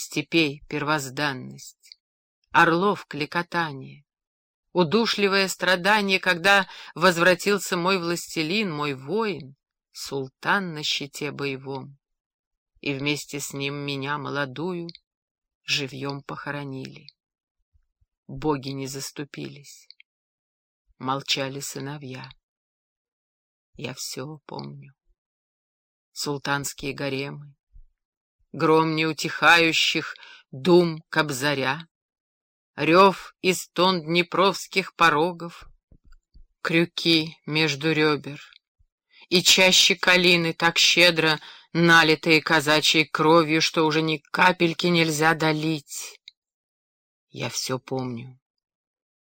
степей первозданность, орлов кликотание, удушливое страдание, когда возвратился мой властелин, мой воин, султан на щите боевом, и вместе с ним меня, молодую, живьем похоронили. Боги не заступились, молчали сыновья. Я все помню. Султанские гаремы, гром неутихающих дум кобзаря, рев и стон днепровских порогов, крюки между ребер, и чаще калины так щедро налитые казачьей кровью, что уже ни капельки нельзя долить. Я все помню.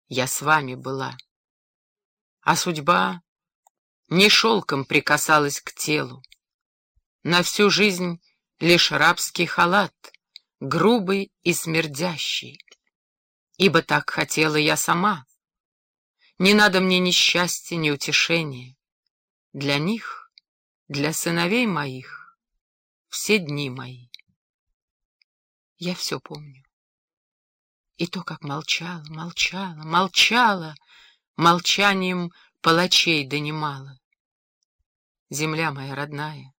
Я с вами была. А судьба не шелком прикасалась к телу. На всю жизнь лишь рабский халат, грубый и смердящий. Ибо так хотела я сама. Не надо мне ни счастья, ни утешения. Для них, для сыновей моих, все дни мои. Я все помню. И то, как молчала, молчала, молчала, молчанием палачей донимала. Земля моя родная,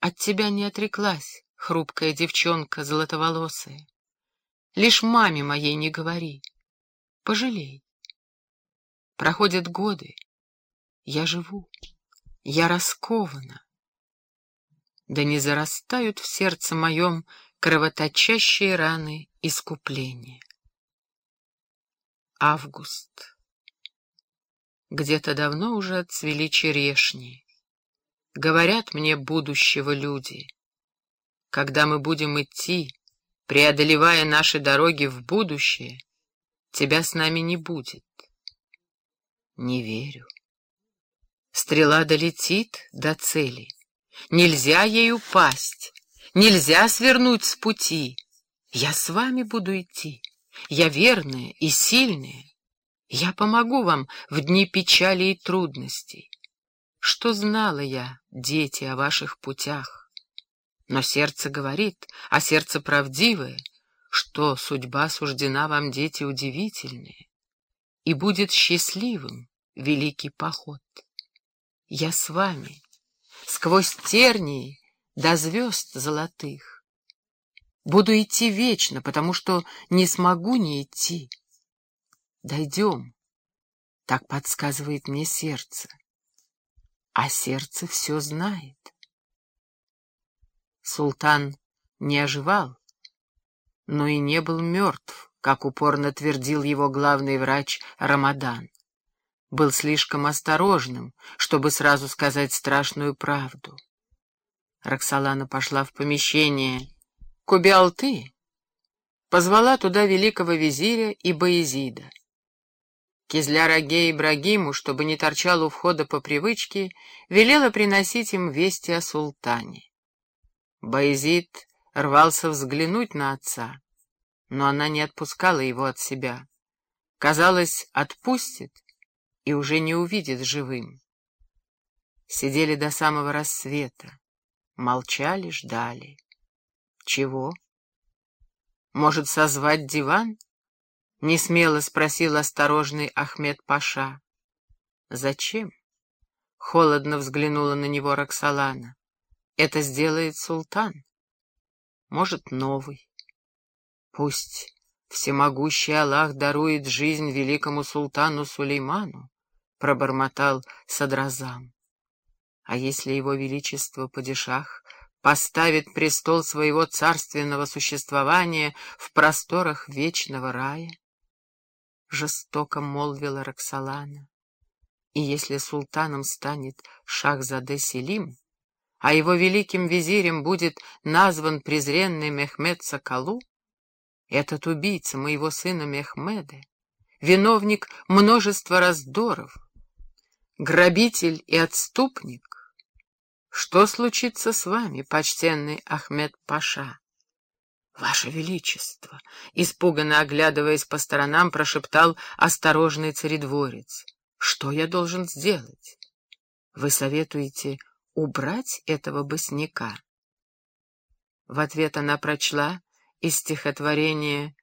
от тебя не отреклась, хрупкая девчонка золотоволосая. Лишь маме моей не говори, пожалей. Проходят годы, я живу, я раскована. Да не зарастают в сердце моем кровоточащие раны искупления. Август. Где-то давно уже отцвели черешни. Говорят мне будущего люди, когда мы будем идти, преодолевая наши дороги в будущее, тебя с нами не будет. Не верю. Стрела долетит до цели. Нельзя ей упасть, нельзя свернуть с пути. Я с вами буду идти, я верная и сильная. Я помогу вам в дни печали и трудностей. Что знала я, дети, о ваших путях? Но сердце говорит, а сердце правдивое, что судьба суждена вам, дети, удивительные, и будет счастливым великий поход. Я с вами, сквозь тернии до звезд золотых. Буду идти вечно, потому что не смогу не идти. Дойдем, так подсказывает мне сердце а сердце все знает. Султан не оживал, но и не был мертв, как упорно твердил его главный врач Рамадан. Был слишком осторожным, чтобы сразу сказать страшную правду. Роксолана пошла в помещение. «Кубиалты!» Позвала туда великого визиря и Боязида. Кизляр-Аге Ибрагиму, чтобы не торчал у входа по привычке, велела приносить им вести о султане. Боязид рвался взглянуть на отца, но она не отпускала его от себя. Казалось, отпустит и уже не увидит живым. Сидели до самого рассвета, молчали, ждали. Чего? Может, созвать диван? — несмело спросил осторожный Ахмед Паша. «Зачем?» — холодно взглянула на него Роксолана. «Это сделает султан. Может, новый. Пусть всемогущий Аллах дарует жизнь великому султану Сулейману», — пробормотал Садразам. «А если его величество падишах поставит престол своего царственного существования в просторах вечного рая?» — жестоко молвила Роксолана. И если султаном станет Шахзаде Селим, а его великим визирем будет назван презренный Мехмед Соколу, этот убийца моего сына Мехмеда, виновник множества раздоров, грабитель и отступник, что случится с вами, почтенный Ахмед Паша? «Ваше Величество!» — испуганно оглядываясь по сторонам, прошептал осторожный царедворец. «Что я должен сделать? Вы советуете убрать этого босняка?» В ответ она прочла из стихотворения